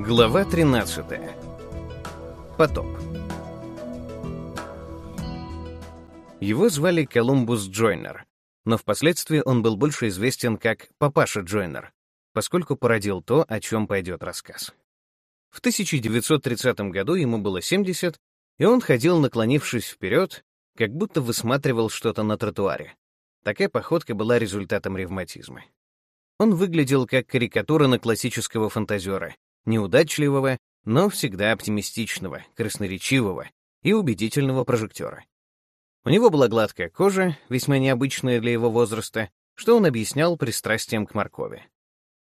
Глава 13. Потоп. Его звали Колумбус Джойнер, но впоследствии он был больше известен как Папаша Джойнер, поскольку породил то, о чем пойдет рассказ. В 1930 году ему было 70, и он ходил, наклонившись вперед, как будто высматривал что-то на тротуаре. Такая походка была результатом ревматизма. Он выглядел как карикатура на классического фантазера, неудачливого, но всегда оптимистичного, красноречивого и убедительного прожектора. У него была гладкая кожа, весьма необычная для его возраста, что он объяснял пристрастием к моркови.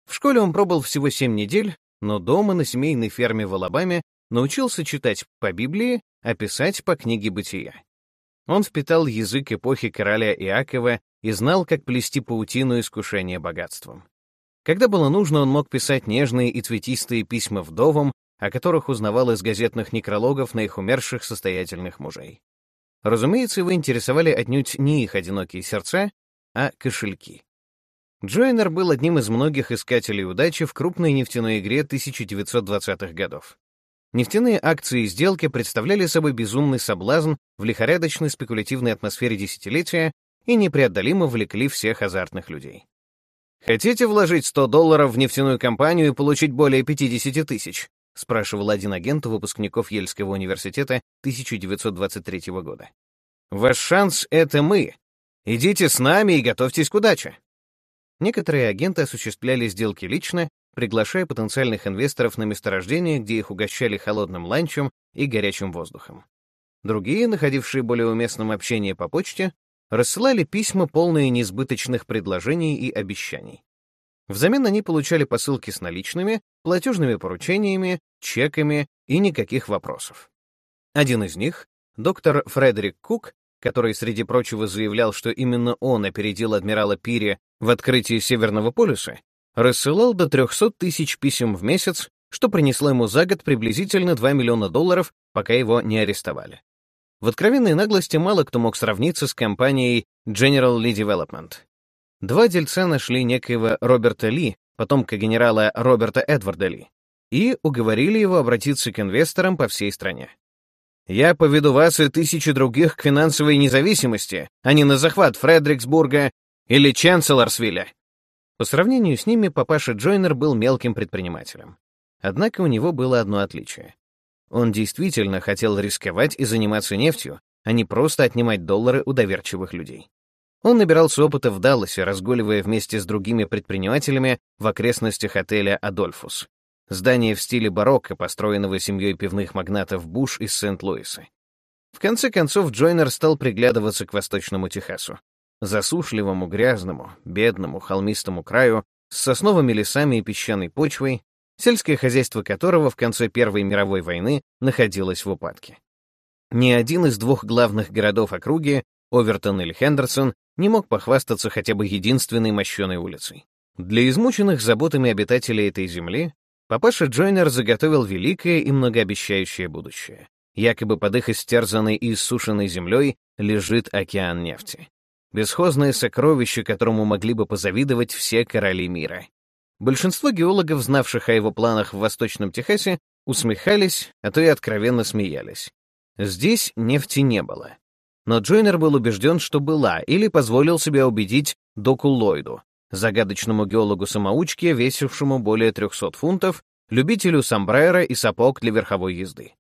В школе он пробыл всего семь недель, но дома на семейной ферме в Алабаме научился читать по Библии, а писать по книге Бытия. Он впитал язык эпохи короля Иакова и знал, как плести паутину искушения богатством. Когда было нужно, он мог писать нежные и цветистые письма вдовам, о которых узнавал из газетных некрологов на их умерших состоятельных мужей. Разумеется, его интересовали отнюдь не их одинокие сердца, а кошельки. Джойнер был одним из многих искателей удачи в крупной нефтяной игре 1920-х годов. Нефтяные акции и сделки представляли собой безумный соблазн в лихорадочной спекулятивной атмосфере десятилетия и непреодолимо влекли всех азартных людей. «Хотите вложить 100 долларов в нефтяную компанию и получить более 50 тысяч?» — спрашивал один агент у выпускников Ельского университета 1923 года. «Ваш шанс — это мы. Идите с нами и готовьтесь к удаче». Некоторые агенты осуществляли сделки лично, приглашая потенциальных инвесторов на месторождение, где их угощали холодным ланчем и горячим воздухом. Другие, находившие более уместном общение по почте, рассылали письма, полные несбыточных предложений и обещаний. Взамен они получали посылки с наличными, платежными поручениями, чеками и никаких вопросов. Один из них, доктор Фредерик Кук, который, среди прочего, заявлял, что именно он опередил адмирала Пири в открытии Северного полюса, рассылал до 300 тысяч писем в месяц, что принесло ему за год приблизительно 2 миллиона долларов, пока его не арестовали. В откровенной наглости мало кто мог сравниться с компанией General Lee Development. Два дельца нашли некоего Роберта Ли, потомка генерала Роберта Эдварда Ли, и уговорили его обратиться к инвесторам по всей стране. «Я поведу вас и тысячи других к финансовой независимости, а не на захват Фредериксбурга или Чанселорсвилля». По сравнению с ними, папаша Джойнер был мелким предпринимателем. Однако у него было одно отличие. Он действительно хотел рисковать и заниматься нефтью, а не просто отнимать доллары у доверчивых людей. Он набирался опыта в Далласе, разгуливая вместе с другими предпринимателями в окрестностях отеля «Адольфус». Здание в стиле барокко, построенного семьей пивных магнатов Буш из Сент-Луиса. В конце концов, Джойнер стал приглядываться к восточному Техасу. Засушливому, грязному, бедному, холмистому краю, с сосновыми лесами и песчаной почвой, сельское хозяйство которого в конце Первой мировой войны находилось в упадке. Ни один из двух главных городов округи, Овертон или Хендерсон, не мог похвастаться хотя бы единственной мощеной улицей. Для измученных заботами обитателей этой земли папаша Джойнер заготовил великое и многообещающее будущее. Якобы под их истерзанной и иссушенной землей лежит океан нефти. Бесхозное сокровище, которому могли бы позавидовать все короли мира. Большинство геологов, знавших о его планах в Восточном Техасе, усмехались, а то и откровенно смеялись. Здесь нефти не было. Но Джойнер был убежден, что была, или позволил себя убедить Доку Ллойду, загадочному геологу-самоучке, весившему более 300 фунтов, любителю сомбрера и сапог для верховой езды.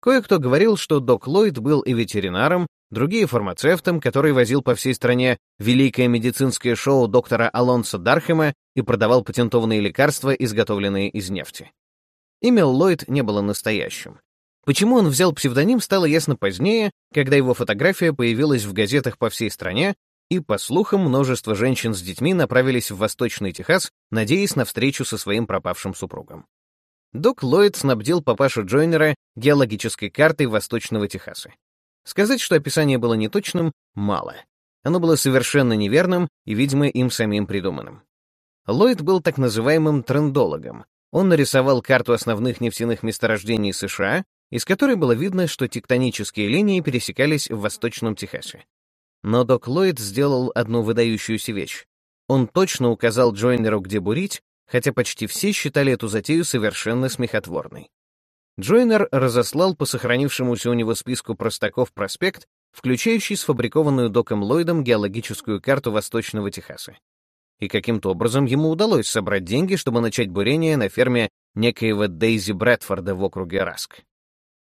Кое-кто говорил, что Док Ллойд был и ветеринаром, другие — фармацевтом, который возил по всей стране великое медицинское шоу доктора Алонсо Дархема и продавал патентованные лекарства, изготовленные из нефти. Имя Ллойд не было настоящим. Почему он взял псевдоним, стало ясно позднее, когда его фотография появилась в газетах по всей стране, и, по слухам, множество женщин с детьми направились в Восточный Техас, надеясь на встречу со своим пропавшим супругом. Док Ллойд снабдил папашу Джойнера геологической картой Восточного Техаса. Сказать, что описание было неточным, мало. Оно было совершенно неверным и, видимо, им самим придуманным. Ллойд был так называемым трендологом. Он нарисовал карту основных нефтяных месторождений США, из которой было видно, что тектонические линии пересекались в Восточном Техасе. Но док Ллойд сделал одну выдающуюся вещь. Он точно указал Джойнеру, где бурить, хотя почти все считали эту затею совершенно смехотворной. Джойнер разослал по сохранившемуся у него списку простаков проспект, включающий сфабрикованную Доком Ллойдом геологическую карту Восточного Техаса. И каким-то образом ему удалось собрать деньги, чтобы начать бурение на ферме некоего Дейзи Брэдфорда в округе Раск.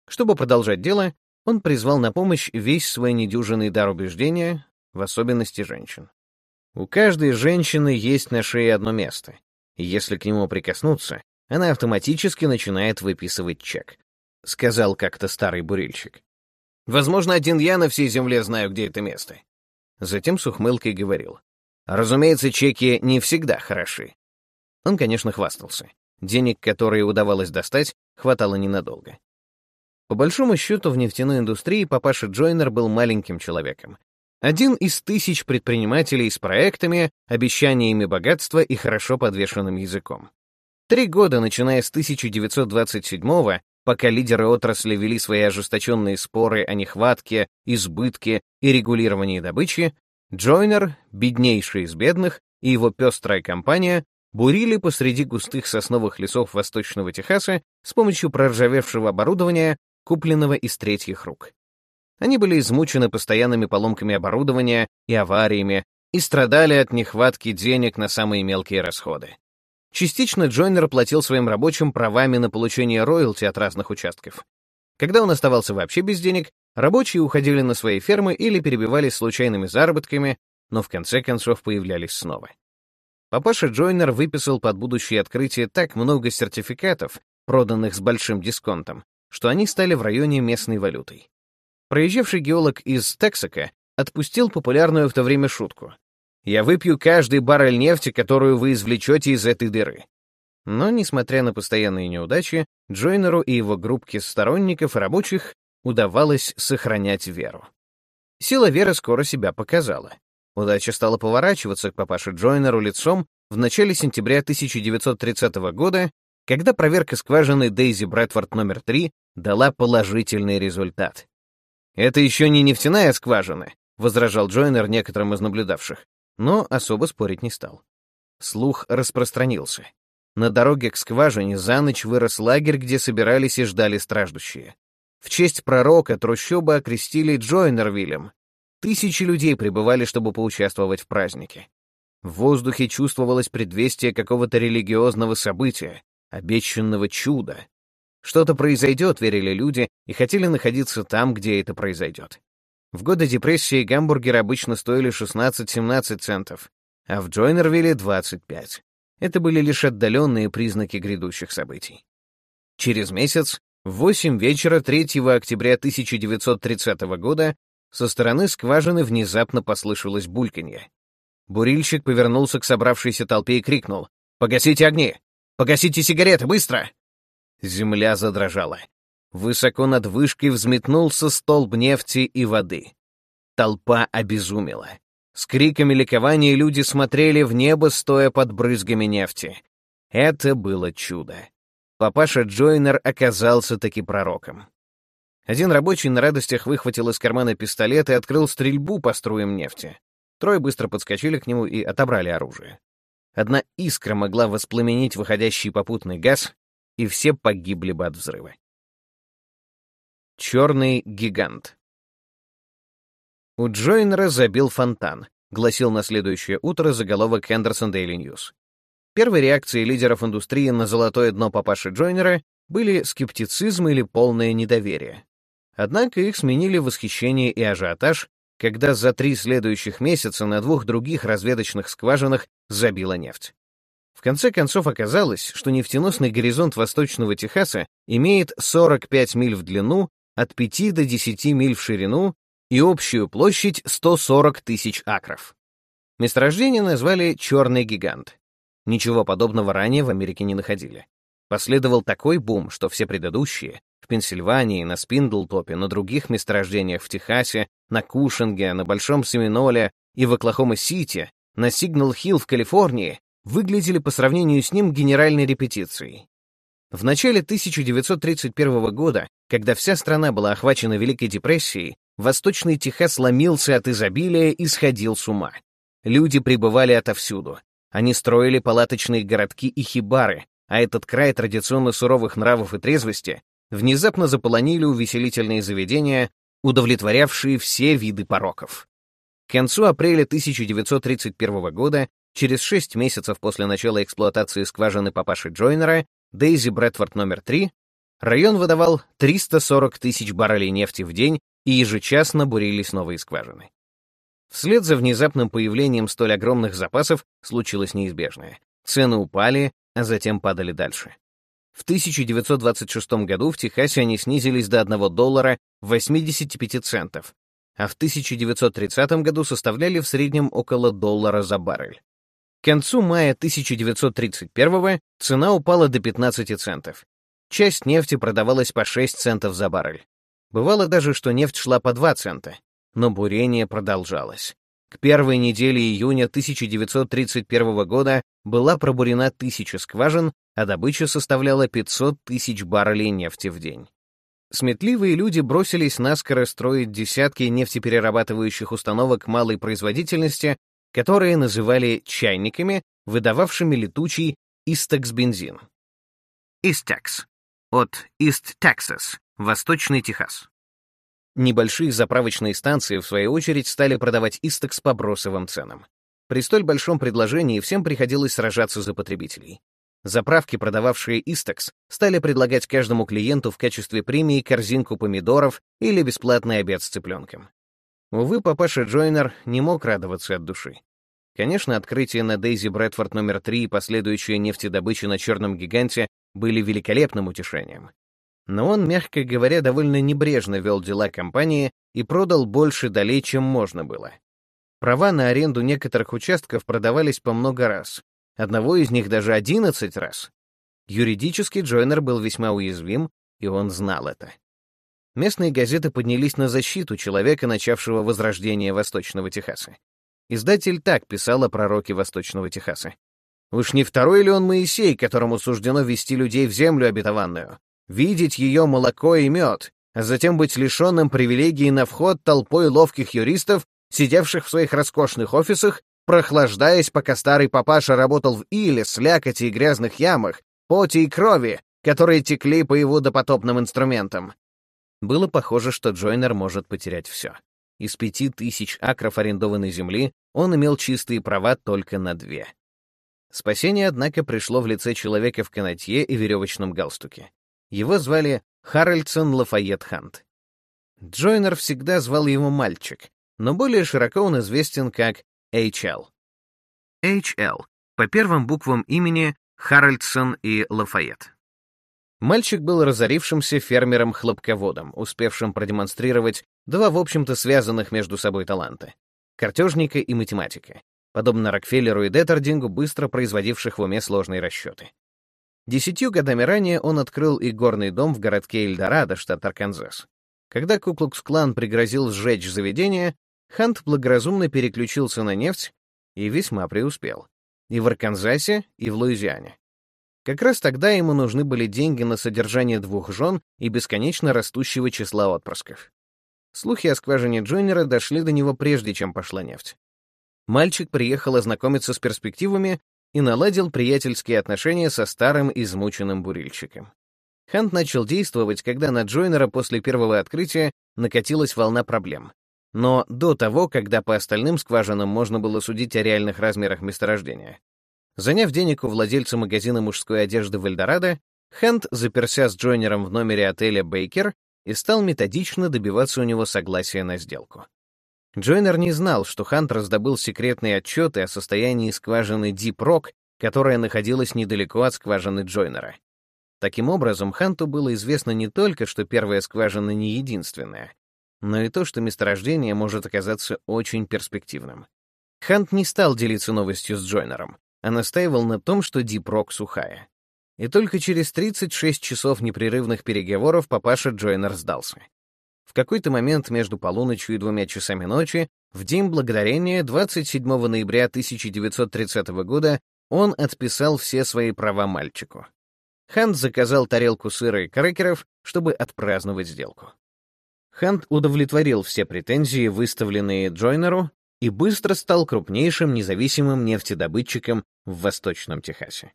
Чтобы продолжать дело, он призвал на помощь весь свой недюжинный дар убеждения, в особенности женщин. У каждой женщины есть на шее одно место, и если к нему прикоснуться, она автоматически начинает выписывать чек, — сказал как-то старый бурильщик. Возможно, один я на всей земле знаю, где это место. Затем с ухмылкой говорил. Разумеется, чеки не всегда хороши. Он, конечно, хвастался. Денег, которые удавалось достать, хватало ненадолго. По большому счету, в нефтяной индустрии папаша Джойнер был маленьким человеком. Один из тысяч предпринимателей с проектами, обещаниями богатства и хорошо подвешенным языком. Три года, начиная с 1927-го, пока лидеры отрасли вели свои ожесточенные споры о нехватке, избытке и регулировании добычи, Джойнер, беднейший из бедных, и его пестрая компания бурили посреди густых сосновых лесов Восточного Техаса с помощью проржавевшего оборудования, купленного из третьих рук. Они были измучены постоянными поломками оборудования и авариями и страдали от нехватки денег на самые мелкие расходы. Частично Джойнер платил своим рабочим правами на получение роялти от разных участков. Когда он оставался вообще без денег, рабочие уходили на свои фермы или перебивались случайными заработками, но в конце концов появлялись снова. Папаша Джойнер выписал под будущее открытие так много сертификатов, проданных с большим дисконтом, что они стали в районе местной валютой. Проезжавший геолог из Тексака отпустил популярную в то время шутку. Я выпью каждый баррель нефти, которую вы извлечете из этой дыры. Но, несмотря на постоянные неудачи, Джойнеру и его группке сторонников и рабочих удавалось сохранять веру. Сила веры скоро себя показала. Удача стала поворачиваться к папаше Джойнеру лицом в начале сентября 1930 года, когда проверка скважины Дейзи Брэдфорд номер 3 дала положительный результат. «Это еще не нефтяная скважина», — возражал Джойнер некоторым из наблюдавших но особо спорить не стал. Слух распространился. На дороге к скважине за ночь вырос лагерь, где собирались и ждали страждущие. В честь пророка трущобы окрестили Джойнервиллем. Тысячи людей прибывали, чтобы поучаствовать в празднике. В воздухе чувствовалось предвестие какого-то религиозного события, обещанного чуда. Что-то произойдет, верили люди, и хотели находиться там, где это произойдет. В годы депрессии гамбургеры обычно стоили 16-17 центов, а в Джойнервилле — 25. Это были лишь отдаленные признаки грядущих событий. Через месяц, в 8 вечера 3 октября 1930 года, со стороны скважины внезапно послышалось бульканье. Бурильщик повернулся к собравшейся толпе и крикнул «Погасите огни! Погасите сигареты, быстро!» Земля задрожала. Высоко над вышкой взметнулся столб нефти и воды. Толпа обезумела. С криками ликования люди смотрели в небо, стоя под брызгами нефти. Это было чудо. Папаша Джойнер оказался таки пророком. Один рабочий на радостях выхватил из кармана пистолет и открыл стрельбу по струям нефти. Трое быстро подскочили к нему и отобрали оружие. Одна искра могла воспламенить выходящий попутный газ, и все погибли бы от взрыва. Черный гигант. У Джойнера забил фонтан, гласил на следующее утро заголовок Хендерсон Daily News. Первой реакцией лидеров индустрии на золотое дно папаши Джойнера были скептицизм или полное недоверие. Однако их сменили восхищение и ажиотаж, когда за три следующих месяца на двух других разведочных скважинах забила нефть. В конце концов оказалось, что нефтеносный горизонт Восточного Техаса имеет 45 миль в длину от 5 до 10 миль в ширину и общую площадь 140 тысяч акров. Месторождение назвали «Черный гигант». Ничего подобного ранее в Америке не находили. Последовал такой бум, что все предыдущие — в Пенсильвании, на Спиндлтопе, на других месторождениях в Техасе, на Кушинге, на Большом Семиноле и в Оклахома-Сити, на Сигнал-Хилл в Калифорнии — выглядели по сравнению с ним генеральной репетицией. В начале 1931 года, когда вся страна была охвачена Великой депрессией, Восточный Техас ломился от изобилия и сходил с ума. Люди прибывали отовсюду. Они строили палаточные городки и хибары, а этот край традиционно суровых нравов и трезвости внезапно заполонили увеселительные заведения, удовлетворявшие все виды пороков. К концу апреля 1931 года, через шесть месяцев после начала эксплуатации скважины папаши Джойнера, Дейзи Брэдфорд номер 3, район выдавал 340 тысяч баррелей нефти в день и ежечасно бурились новые скважины. Вслед за внезапным появлением столь огромных запасов случилось неизбежное. Цены упали, а затем падали дальше. В 1926 году в Техасе они снизились до 1 доллара 85 центов, а в 1930 году составляли в среднем около доллара за баррель. К концу мая 1931 цена упала до 15 центов. Часть нефти продавалась по 6 центов за баррель. Бывало даже, что нефть шла по 2 цента, но бурение продолжалось. К первой неделе июня 1931 года была пробурена тысяча скважин, а добыча составляла 500 тысяч баррелей нефти в день. Сметливые люди бросились наскоро строить десятки нефтеперерабатывающих установок малой производительности, которые называли чайниками, выдававшими летучий истекс-бензин. Истекс. От East Texas, Восточный Техас. Небольшие заправочные станции, в свою очередь, стали продавать Истекс по бросовым ценам. При столь большом предложении всем приходилось сражаться за потребителей. Заправки, продававшие Истекс, стали предлагать каждому клиенту в качестве премии корзинку помидоров или бесплатный обед с цыпленком. Увы, папаша Джойнер не мог радоваться от души. Конечно, открытие на Дейзи Брэдфорд номер 3 и последующая нефтедобыча на Черном гиганте были великолепным утешением но он, мягко говоря, довольно небрежно вел дела компании и продал больше долей, чем можно было. Права на аренду некоторых участков продавались по много раз, одного из них даже 11 раз. Юридически Джойнер был весьма уязвим, и он знал это. Местные газеты поднялись на защиту человека, начавшего возрождение Восточного Техаса. Издатель так писал о пророке Восточного Техаса. «Уж не второй ли он Моисей, которому суждено вести людей в землю обетованную? видеть ее молоко и мед, а затем быть лишенным привилегии на вход толпой ловких юристов, сидевших в своих роскошных офисах, прохлаждаясь, пока старый папаша работал в иле, слякоти и грязных ямах, поте и крови, которые текли по его допотопным инструментам. Было похоже, что Джойнер может потерять все. Из пяти тысяч акров арендованной земли он имел чистые права только на две. Спасение, однако, пришло в лице человека в канатье и веревочном галстуке. Его звали Харальдсон Лафайет Хант. Джойнер всегда звал его «мальчик», но более широко он известен как HL. HL — по первым буквам имени Харальдсон и Лафайет. Мальчик был разорившимся фермером-хлопководом, успевшим продемонстрировать два, в общем-то, связанных между собой таланта — картежника и математика, подобно Рокфеллеру и Деттердингу, быстро производивших в уме сложные расчеты. Десятью годами ранее он открыл и горный дом в городке Эльдорадо, штат Арканзас. Когда Куклукс-клан пригрозил сжечь заведение, Хант благоразумно переключился на нефть и весьма преуспел. И в Арканзасе, и в Луизиане. Как раз тогда ему нужны были деньги на содержание двух жен и бесконечно растущего числа отпрысков. Слухи о скважине Джойнера дошли до него прежде, чем пошла нефть. Мальчик приехал ознакомиться с перспективами и наладил приятельские отношения со старым измученным бурильщиком. Хант начал действовать, когда на Джойнера после первого открытия накатилась волна проблем. Но до того, когда по остальным скважинам можно было судить о реальных размерах месторождения. Заняв денег у владельца магазина мужской одежды в Эльдорадо, Хант заперся с Джойнером в номере отеля «Бейкер» и стал методично добиваться у него согласия на сделку. Джойнер не знал, что Хант раздобыл секретные отчеты о состоянии скважины Rock, которая находилась недалеко от скважины Джойнера. Таким образом, Ханту было известно не только, что первая скважина не единственная, но и то, что месторождение может оказаться очень перспективным. Хант не стал делиться новостью с Джойнером, а настаивал на том, что Rock сухая. И только через 36 часов непрерывных переговоров папаша Джойнер сдался. В какой-то момент между полуночью и двумя часами ночи, в день благодарения 27 ноября 1930 года, он отписал все свои права мальчику. Хант заказал тарелку сыра и крекеров, чтобы отпраздновать сделку. Хант удовлетворил все претензии, выставленные Джойнеру, и быстро стал крупнейшим независимым нефтедобытчиком в Восточном Техасе.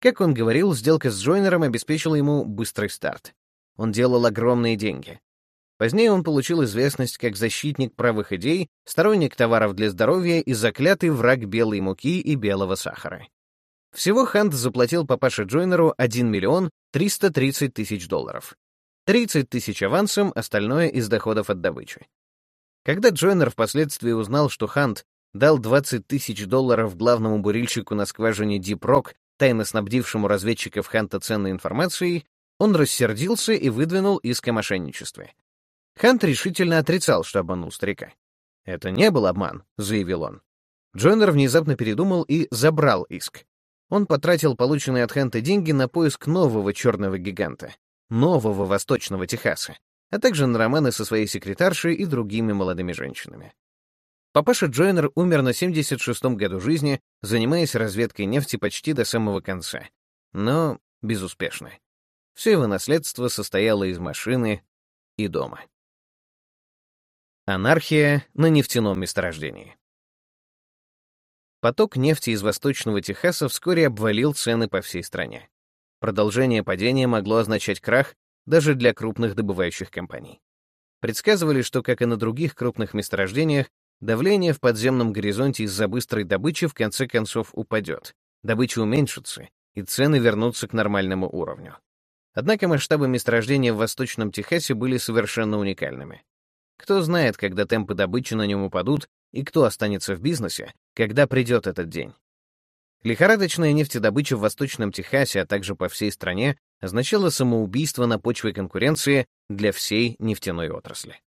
Как он говорил, сделка с Джойнером обеспечила ему быстрый старт. Он делал огромные деньги. Позднее он получил известность как защитник правых идей, сторонник товаров для здоровья и заклятый враг белой муки и белого сахара. Всего Хант заплатил папаше Джойнеру 1 миллион 330 тысяч долларов. 30 тысяч авансом, остальное из доходов от добычи. Когда Джойнер впоследствии узнал, что Хант дал 20 тысяч долларов главному бурильщику на скважине Rock, тайно снабдившему разведчиков Ханта ценной информацией, он рассердился и выдвинул иск о мошенничестве. Хант решительно отрицал, что обманул старика. «Это не был обман», — заявил он. Джойнер внезапно передумал и забрал иск. Он потратил полученные от Ханта деньги на поиск нового черного гиганта, нового восточного Техаса, а также на романы со своей секретаршей и другими молодыми женщинами. Папаша Джойнер умер на 76-м году жизни, занимаясь разведкой нефти почти до самого конца, но безуспешно. Все его наследство состояло из машины и дома. Анархия на нефтяном месторождении. Поток нефти из Восточного Техаса вскоре обвалил цены по всей стране. Продолжение падения могло означать крах даже для крупных добывающих компаний. Предсказывали, что, как и на других крупных месторождениях, давление в подземном горизонте из-за быстрой добычи в конце концов упадет, добыча уменьшится, и цены вернутся к нормальному уровню. Однако масштабы месторождения в Восточном Техасе были совершенно уникальными. Кто знает, когда темпы добычи на нем упадут, и кто останется в бизнесе, когда придет этот день. Лихорадочная нефтедобыча в Восточном Техасе, а также по всей стране, означало самоубийство на почве конкуренции для всей нефтяной отрасли.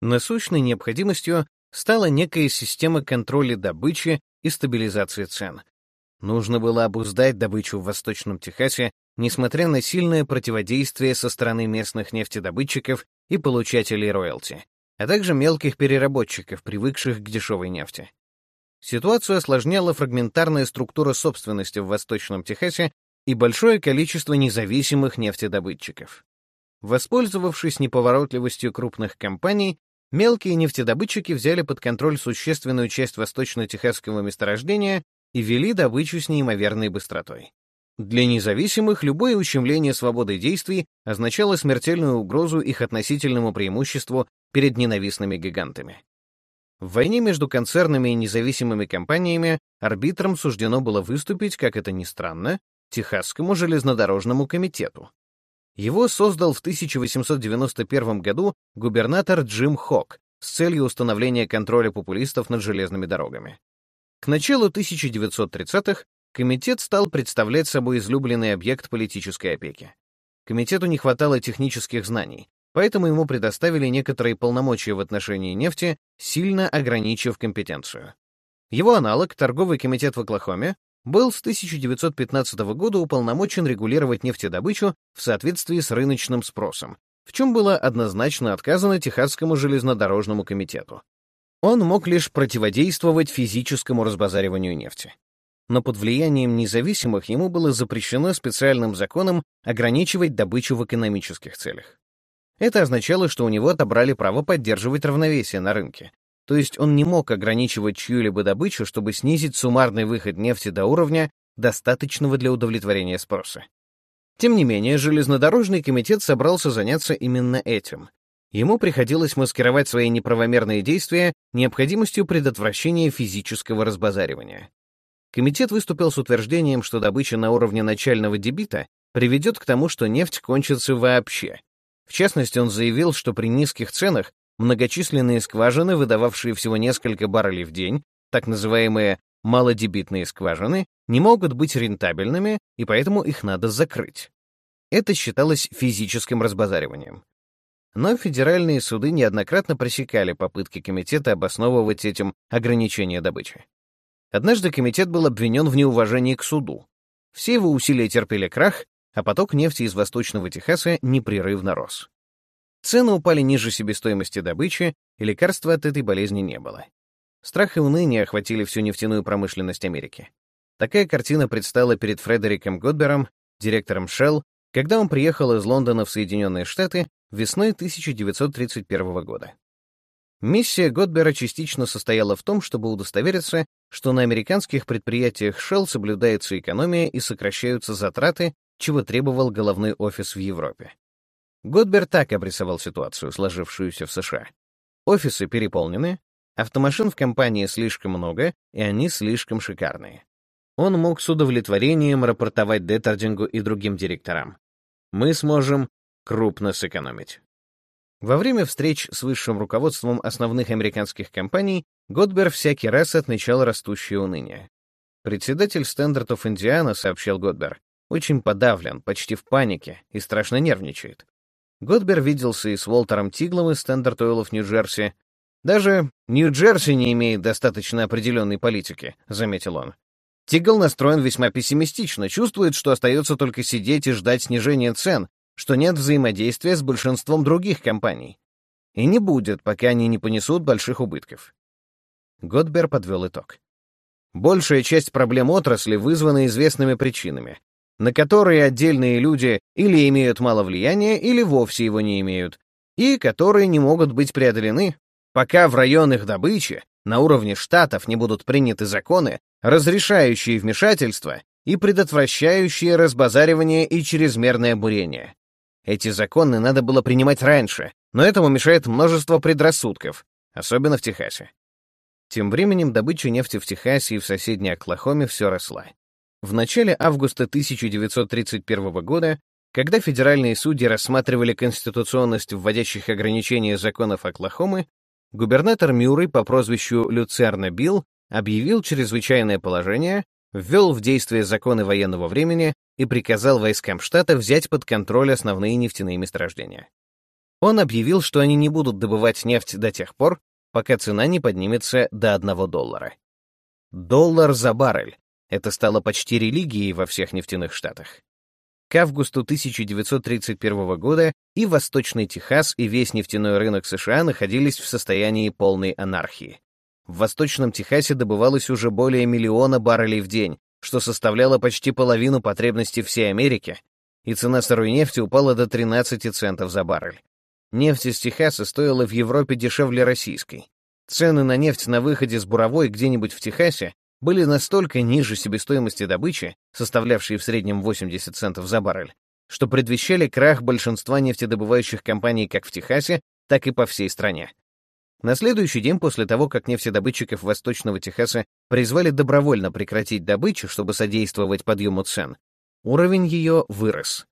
Насущной необходимостью стала некая система контроля добычи и стабилизации цен. Нужно было обуздать добычу в Восточном Техасе, несмотря на сильное противодействие со стороны местных нефтедобытчиков и получателей роялти, а также мелких переработчиков, привыкших к дешевой нефти. Ситуацию осложняла фрагментарная структура собственности в Восточном Техасе и большое количество независимых нефтедобытчиков. Воспользовавшись неповоротливостью крупных компаний, мелкие нефтедобытчики взяли под контроль существенную часть восточно-техасского месторождения и вели добычу с неимоверной быстротой. Для независимых любое ущемление свободы действий означало смертельную угрозу их относительному преимуществу перед ненавистными гигантами. В войне между концернами и независимыми компаниями арбитром суждено было выступить, как это ни странно, Техасскому железнодорожному комитету. Его создал в 1891 году губернатор Джим Хок с целью установления контроля популистов над железными дорогами. К началу 1930-х комитет стал представлять собой излюбленный объект политической опеки. Комитету не хватало технических знаний, поэтому ему предоставили некоторые полномочия в отношении нефти, сильно ограничив компетенцию. Его аналог, торговый комитет в Оклахоме, был с 1915 года уполномочен регулировать нефтедобычу в соответствии с рыночным спросом, в чем было однозначно отказано Техасскому железнодорожному комитету. Он мог лишь противодействовать физическому разбазариванию нефти. Но под влиянием независимых ему было запрещено специальным законом ограничивать добычу в экономических целях. Это означало, что у него отобрали право поддерживать равновесие на рынке, то есть он не мог ограничивать чью-либо добычу, чтобы снизить суммарный выход нефти до уровня, достаточного для удовлетворения спроса. Тем не менее, железнодорожный комитет собрался заняться именно этим. Ему приходилось маскировать свои неправомерные действия необходимостью предотвращения физического разбазаривания. Комитет выступил с утверждением, что добыча на уровне начального дебита приведет к тому, что нефть кончится вообще. В частности, он заявил, что при низких ценах Многочисленные скважины, выдававшие всего несколько баррелей в день, так называемые малодебитные скважины, не могут быть рентабельными, и поэтому их надо закрыть. Это считалось физическим разбазариванием. Но федеральные суды неоднократно пресекали попытки комитета обосновывать этим ограничения добычи. Однажды комитет был обвинен в неуважении к суду. Все его усилия терпели крах, а поток нефти из Восточного Техаса непрерывно рос. Цены упали ниже себестоимости добычи, и лекарства от этой болезни не было. Страх и уныние охватили всю нефтяную промышленность Америки. Такая картина предстала перед Фредериком Годбером, директором Shell, когда он приехал из Лондона в Соединенные Штаты весной 1931 года. Миссия Годбера частично состояла в том, чтобы удостовериться, что на американских предприятиях Shell соблюдается экономия и сокращаются затраты, чего требовал головной офис в Европе. Годбер так обрисовал ситуацию, сложившуюся в США. Офисы переполнены, автомашин в компании слишком много, и они слишком шикарные. Он мог с удовлетворением рапортовать Деттердингу и другим директорам. Мы сможем крупно сэкономить. Во время встреч с высшим руководством основных американских компаний Годбер всякий раз отмечал растущее уныние. Председатель of Indiana, сообщил Годбер, очень подавлен, почти в панике и страшно нервничает. Годбер виделся и с Уолтером Тиглом из Oil of Нью-Джерси. «Даже Нью-Джерси не имеет достаточно определенной политики», — заметил он. Тигл настроен весьма пессимистично, чувствует, что остается только сидеть и ждать снижения цен, что нет взаимодействия с большинством других компаний. И не будет, пока они не понесут больших убытков. Годбер подвел итог. Большая часть проблем отрасли вызвана известными причинами, на которые отдельные люди или имеют мало влияния, или вовсе его не имеют, и которые не могут быть преодолены, пока в районах добычи на уровне штатов не будут приняты законы, разрешающие вмешательство и предотвращающие разбазаривание и чрезмерное бурение. Эти законы надо было принимать раньше, но этому мешает множество предрассудков, особенно в Техасе. Тем временем добыча нефти в Техасе и в соседней Оклахоме все росла. В начале августа 1931 года, когда федеральные судьи рассматривали конституционность вводящих ограничения законов Оклахомы, губернатор Мюррей по прозвищу Люцерна Билл объявил чрезвычайное положение, ввел в действие законы военного времени и приказал войскам штата взять под контроль основные нефтяные месторождения. Он объявил, что они не будут добывать нефть до тех пор, пока цена не поднимется до 1 доллара. Доллар за баррель — это стало почти религией во всех нефтяных штатах. К августу 1931 года и Восточный Техас, и весь нефтяной рынок США находились в состоянии полной анархии. В Восточном Техасе добывалось уже более миллиона баррелей в день, что составляло почти половину потребностей всей Америки, и цена сырой нефти упала до 13 центов за баррель. Нефть из Техаса стоила в Европе дешевле российской. Цены на нефть на выходе с буровой где-нибудь в Техасе были настолько ниже себестоимости добычи, составлявшей в среднем 80 центов за баррель, что предвещали крах большинства нефтедобывающих компаний как в Техасе, так и по всей стране. На следующий день после того, как нефтедобытчиков Восточного Техаса призвали добровольно прекратить добычу, чтобы содействовать подъему цен, уровень ее вырос.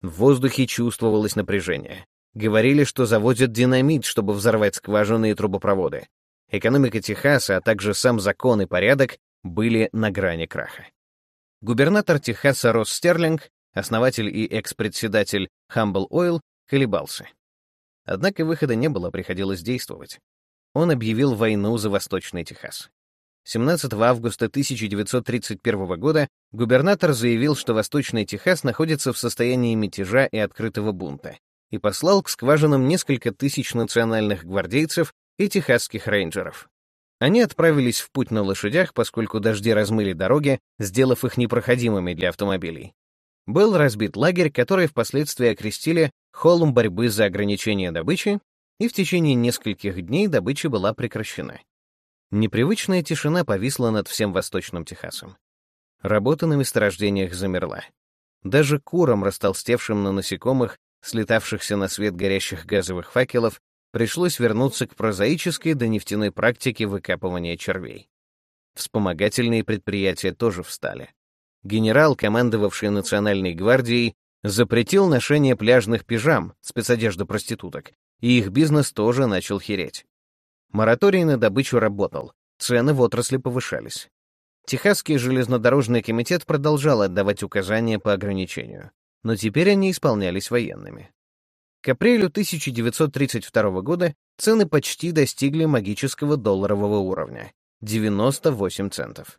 В воздухе чувствовалось напряжение. Говорили, что заводят динамит, чтобы взорвать скважины и трубопроводы. Экономика Техаса, а также сам закон и порядок были на грани краха. Губернатор Техаса Росс Стерлинг, основатель и экс-председатель Humble Oil, колебался. Однако выхода не было, приходилось действовать. Он объявил войну за Восточный Техас. 17 августа 1931 года губернатор заявил, что Восточный Техас находится в состоянии мятежа и открытого бунта, и послал к скважинам несколько тысяч национальных гвардейцев и техасских рейнджеров. Они отправились в путь на лошадях, поскольку дожди размыли дороги, сделав их непроходимыми для автомобилей. Был разбит лагерь, который впоследствии окрестили холм борьбы за ограничение добычи, и в течение нескольких дней добыча была прекращена. Непривычная тишина повисла над всем Восточным Техасом. Работа на месторождениях замерла. Даже курам, растолстевшим на насекомых, слетавшихся на свет горящих газовых факелов, пришлось вернуться к прозаической до нефтяной практике выкапывания червей. Вспомогательные предприятия тоже встали. Генерал, командовавший Национальной гвардией, запретил ношение пляжных пижам, спецодежды проституток, и их бизнес тоже начал хереть. Мораторий на добычу работал, цены в отрасли повышались. Техасский железнодорожный комитет продолжал отдавать указания по ограничению, но теперь они исполнялись военными. К апрелю 1932 года цены почти достигли магического долларового уровня — 98 центов.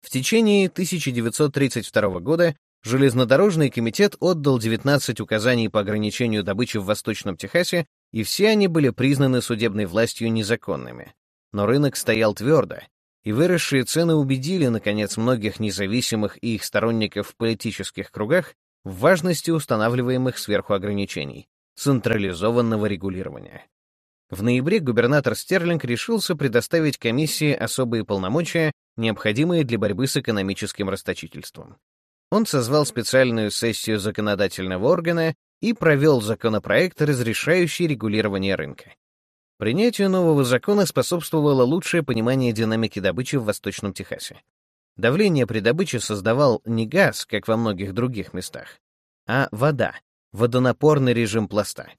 В течение 1932 года Железнодорожный комитет отдал 19 указаний по ограничению добычи в Восточном Техасе, и все они были признаны судебной властью незаконными. Но рынок стоял твердо, и выросшие цены убедили, наконец, многих независимых и их сторонников в политических кругах в важности устанавливаемых сверху ограничений, централизованного регулирования. В ноябре губернатор Стерлинг решился предоставить комиссии особые полномочия, необходимые для борьбы с экономическим расточительством. Он созвал специальную сессию законодательного органа и провел законопроект, разрешающий регулирование рынка. Принятию нового закона способствовало лучшее понимание динамики добычи в Восточном Техасе. Давление при добыче создавал не газ, как во многих других местах, а вода, водонапорный режим пласта.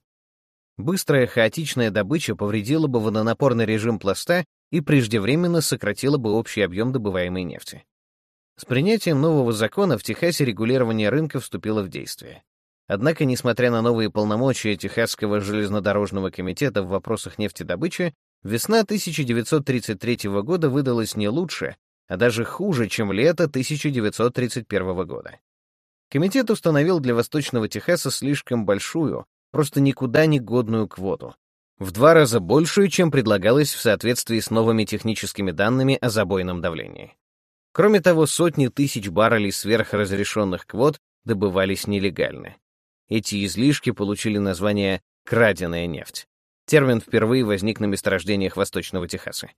Быстрая хаотичная добыча повредила бы водонапорный режим пласта и преждевременно сократила бы общий объем добываемой нефти. С принятием нового закона в Техасе регулирование рынка вступило в действие. Однако, несмотря на новые полномочия Техасского железнодорожного комитета в вопросах нефтедобычи, весна 1933 года выдалась не лучше, а даже хуже, чем лето 1931 года. Комитет установил для Восточного Техаса слишком большую, просто никуда не годную квоту, в два раза большую, чем предлагалось в соответствии с новыми техническими данными о забойном давлении. Кроме того, сотни тысяч баррелей сверхразрешенных квот добывались нелегально. Эти излишки получили название «краденая нефть». Термин впервые возник на месторождениях Восточного Техаса.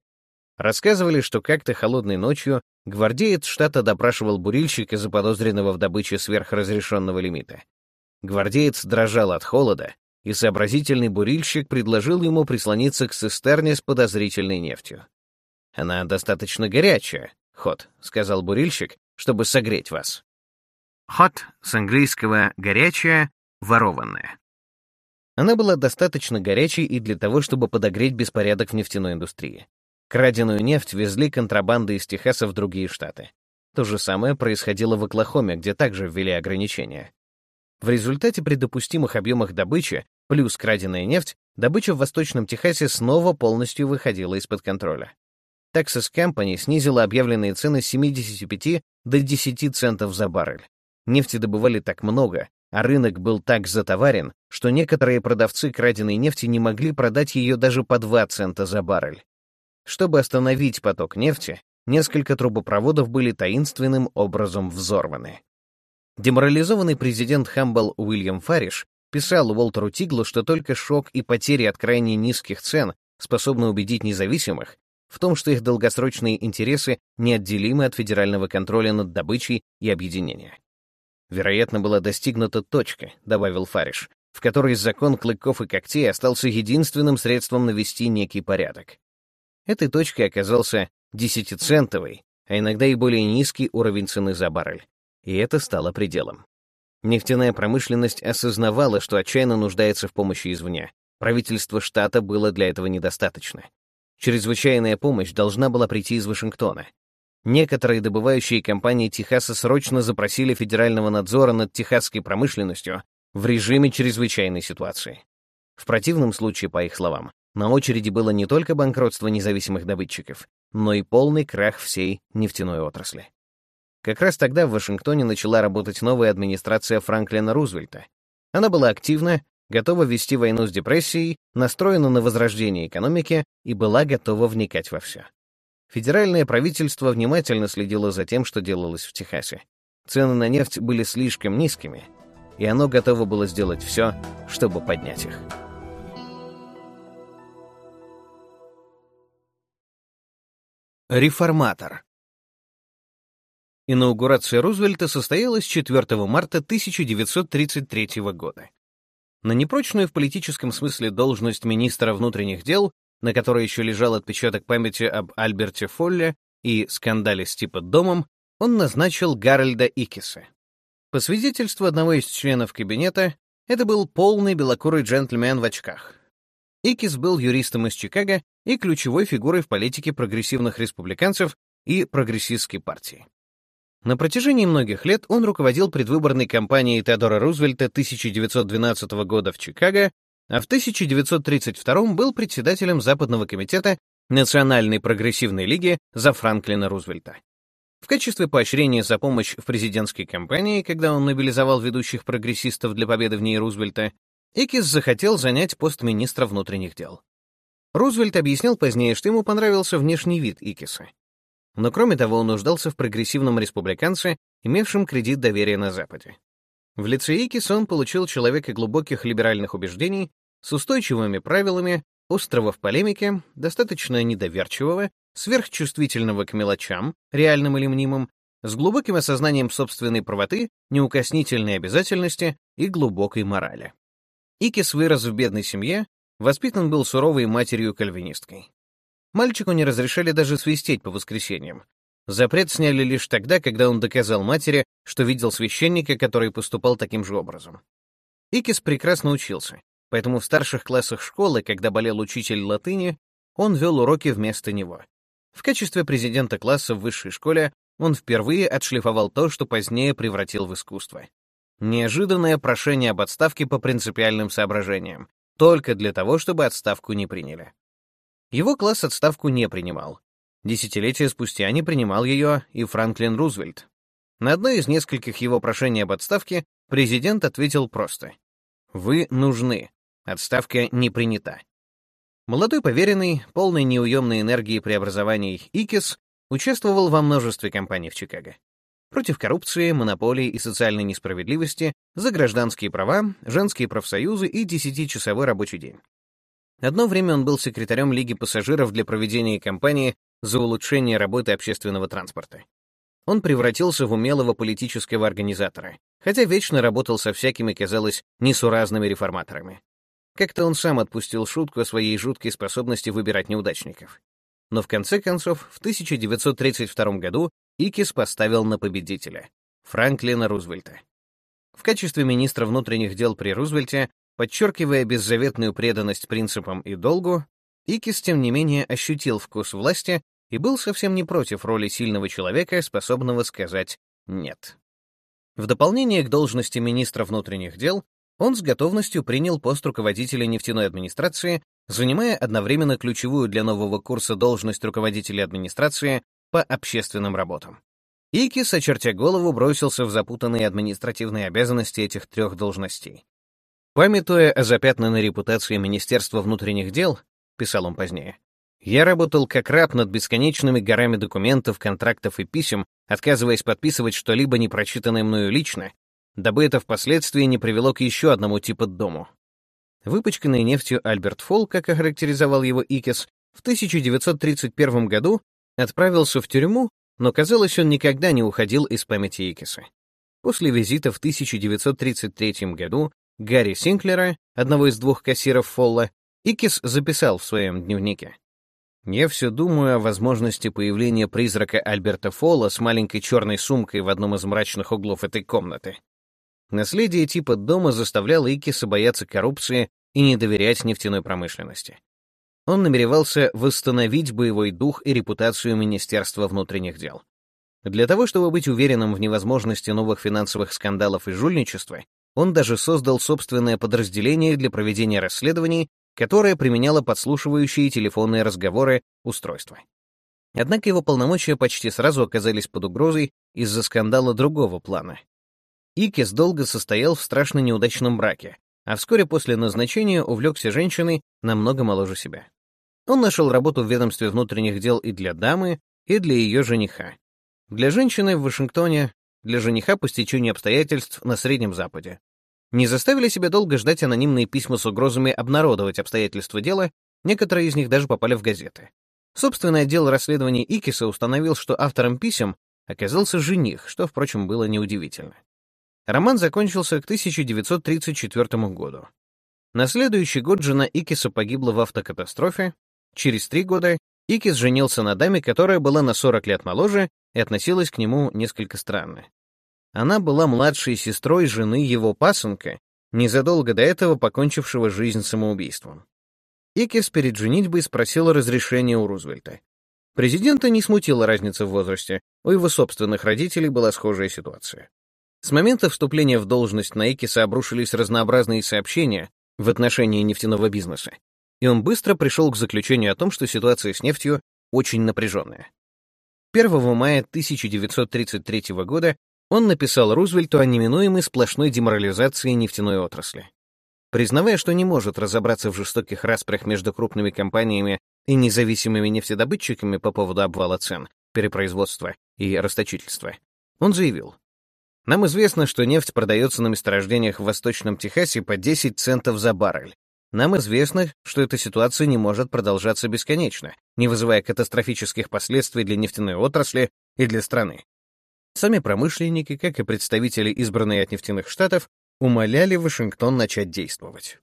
Рассказывали, что как-то холодной ночью гвардеец штата допрашивал бурильщика, заподозренного в добыче сверхразрешенного лимита. Гвардеец дрожал от холода, и сообразительный бурильщик предложил ему прислониться к цистерне с подозрительной нефтью. «Она достаточно горячая, Хот», — сказал бурильщик, — «чтобы согреть вас». Hot с английского «горячая», «ворованная». Она была достаточно горячей и для того, чтобы подогреть беспорядок в нефтяной индустрии. Краденую нефть везли контрабандой из Техаса в другие штаты. То же самое происходило в Оклахоме, где также ввели ограничения. В результате при допустимых объемах добычи, плюс краденая нефть, добыча в Восточном Техасе снова полностью выходила из-под контроля. Texas Company снизила объявленные цены с 75 до 10 центов за баррель. Нефти добывали так много, а рынок был так затоварен, что некоторые продавцы краденой нефти не могли продать ее даже по 2 цента за баррель. Чтобы остановить поток нефти, несколько трубопроводов были таинственным образом взорваны. Деморализованный президент Хамбл Уильям Фариш писал Уолтеру Тиглу, что только шок и потери от крайне низких цен способны убедить независимых в том, что их долгосрочные интересы неотделимы от федерального контроля над добычей и объединения. Вероятно, была достигнута точка, добавил Фариш, в которой закон клыков и когтей остался единственным средством навести некий порядок. Этой точкой оказался десятицентовый, а иногда и более низкий уровень цены за баррель и это стало пределом. Нефтяная промышленность осознавала, что отчаянно нуждается в помощи извне. Правительство штата было для этого недостаточно. Чрезвычайная помощь должна была прийти из Вашингтона. Некоторые добывающие компании Техаса срочно запросили федерального надзора над техасской промышленностью в режиме чрезвычайной ситуации. В противном случае, по их словам, на очереди было не только банкротство независимых добытчиков, но и полный крах всей нефтяной отрасли. Как раз тогда в Вашингтоне начала работать новая администрация Франклина Рузвельта. Она была активна, готова вести войну с депрессией, настроена на возрождение экономики и была готова вникать во все. Федеральное правительство внимательно следило за тем, что делалось в Техасе. Цены на нефть были слишком низкими, и оно готово было сделать все, чтобы поднять их. Реформатор Инаугурация Рузвельта состоялась 4 марта 1933 года. На непрочную в политическом смысле должность министра внутренних дел, на которой еще лежал отпечаток памяти об Альберте Фолле и скандале с типа домом, он назначил Гарольда Икиса. По свидетельству одного из членов кабинета, это был полный белокурый джентльмен в очках. Икис был юристом из Чикаго и ключевой фигурой в политике прогрессивных республиканцев и прогрессистской партии. На протяжении многих лет он руководил предвыборной кампанией Теодора Рузвельта 1912 года в Чикаго, а в 1932 был председателем Западного комитета Национальной прогрессивной лиги за Франклина Рузвельта. В качестве поощрения за помощь в президентской кампании, когда он мобилизовал ведущих прогрессистов для победы в ней Рузвельта, Экис захотел занять пост министра внутренних дел. Рузвельт объяснил позднее, что ему понравился внешний вид Икиса. Но кроме того, он нуждался в прогрессивном республиканце, имевшем кредит доверия на Западе. В лице Икис он получил человека глубоких либеральных убеждений, с устойчивыми правилами, острого в полемике, достаточно недоверчивого, сверхчувствительного к мелочам, реальным или мнимым, с глубоким осознанием собственной правоты, неукоснительной обязательности и глубокой морали. Икис вырос в бедной семье, воспитан был суровой матерью-кальвинисткой. Мальчику не разрешали даже свистеть по воскресеньям. Запрет сняли лишь тогда, когда он доказал матери, что видел священника, который поступал таким же образом. Икис прекрасно учился, поэтому в старших классах школы, когда болел учитель латыни, он вел уроки вместо него. В качестве президента класса в высшей школе он впервые отшлифовал то, что позднее превратил в искусство. Неожиданное прошение об отставке по принципиальным соображениям, только для того, чтобы отставку не приняли. Его класс отставку не принимал. Десятилетия спустя не принимал ее и Франклин Рузвельт. На одно из нескольких его прошений об отставке президент ответил просто «Вы нужны. Отставка не принята». Молодой поверенный, полный неуемной энергии преобразований Икис Участвовал во множестве кампаний в Чикаго. Против коррупции, монополии и социальной несправедливости, за гражданские права, женские профсоюзы и десятичасовой рабочий день. Одно время он был секретарем Лиги пассажиров для проведения кампании за улучшение работы общественного транспорта. Он превратился в умелого политического организатора, хотя вечно работал со всякими, казалось, несуразными реформаторами. Как-то он сам отпустил шутку о своей жуткой способности выбирать неудачников но в конце концов в 1932 году Икис поставил на победителя — Франклина Рузвельта. В качестве министра внутренних дел при Рузвельте, подчеркивая беззаветную преданность принципам и долгу, Икис, тем не менее, ощутил вкус власти и был совсем не против роли сильного человека, способного сказать «нет». В дополнение к должности министра внутренних дел, он с готовностью принял пост руководителя нефтяной администрации занимая одновременно ключевую для нового курса должность руководителя администрации по общественным работам. Икис, очертя голову, бросился в запутанные административные обязанности этих трех должностей. Памятуя о запятнанной репутации Министерства внутренних дел, писал он позднее, я работал как раб над бесконечными горами документов, контрактов и писем, отказываясь подписывать что-либо не прочитанное мною лично, дабы это впоследствии не привело к еще одному типу дому Выпачканный нефтью Альберт Фолл, как охарактеризовал его Икес, в 1931 году отправился в тюрьму, но, казалось, он никогда не уходил из памяти Икеса. После визита в 1933 году Гарри Синклера, одного из двух кассиров Фолла, Икес записал в своем дневнике. «Я все думаю о возможности появления призрака Альберта Фолла с маленькой черной сумкой в одном из мрачных углов этой комнаты. Наследие типа дома заставляло Икиса бояться коррупции и не доверять нефтяной промышленности. Он намеревался восстановить боевой дух и репутацию Министерства внутренних дел. Для того, чтобы быть уверенным в невозможности новых финансовых скандалов и жульничества, он даже создал собственное подразделение для проведения расследований, которое применяло подслушивающие телефонные разговоры устройства. Однако его полномочия почти сразу оказались под угрозой из-за скандала другого плана, Икес долго состоял в страшно неудачном браке, а вскоре после назначения увлекся женщиной намного моложе себя. Он нашел работу в ведомстве внутренних дел и для дамы, и для ее жениха. Для женщины в Вашингтоне, для жениха по стечению обстоятельств на Среднем Западе. Не заставили себя долго ждать анонимные письма с угрозами обнародовать обстоятельства дела, некоторые из них даже попали в газеты. Собственный отдел расследований Икиса установил, что автором писем оказался жених, что, впрочем, было неудивительно. Роман закончился к 1934 году. На следующий год жена Икиса погибла в автокатастрофе. Через три года Икис женился на даме, которая была на 40 лет моложе и относилась к нему несколько странно. Она была младшей сестрой жены его пасынка, незадолго до этого покончившего жизнь самоубийством. Икис перед женитьбой спросил разрешения у Рузвельта. Президента не смутила разница в возрасте, у его собственных родителей была схожая ситуация. С момента вступления в должность на Экиса обрушились разнообразные сообщения в отношении нефтяного бизнеса, и он быстро пришел к заключению о том, что ситуация с нефтью очень напряженная. 1 мая 1933 года он написал Рузвельту о неминуемой сплошной деморализации нефтяной отрасли. Признавая, что не может разобраться в жестоких распрях между крупными компаниями и независимыми нефтедобытчиками по поводу обвала цен, перепроизводства и расточительства, он заявил, нам известно, что нефть продается на месторождениях в Восточном Техасе по 10 центов за баррель. Нам известно, что эта ситуация не может продолжаться бесконечно, не вызывая катастрофических последствий для нефтяной отрасли и для страны. Сами промышленники, как и представители, избранные от нефтяных штатов, умоляли Вашингтон начать действовать.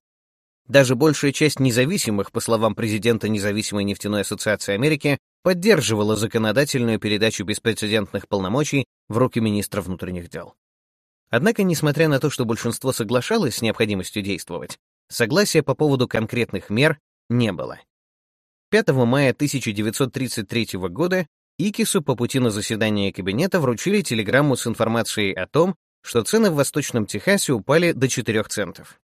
Даже большая часть независимых, по словам президента Независимой нефтяной ассоциации Америки, поддерживала законодательную передачу беспрецедентных полномочий в руки министра внутренних дел. Однако, несмотря на то, что большинство соглашалось с необходимостью действовать, согласия по поводу конкретных мер не было. 5 мая 1933 года Икису по пути на заседание кабинета вручили телеграмму с информацией о том, что цены в Восточном Техасе упали до 4 центов.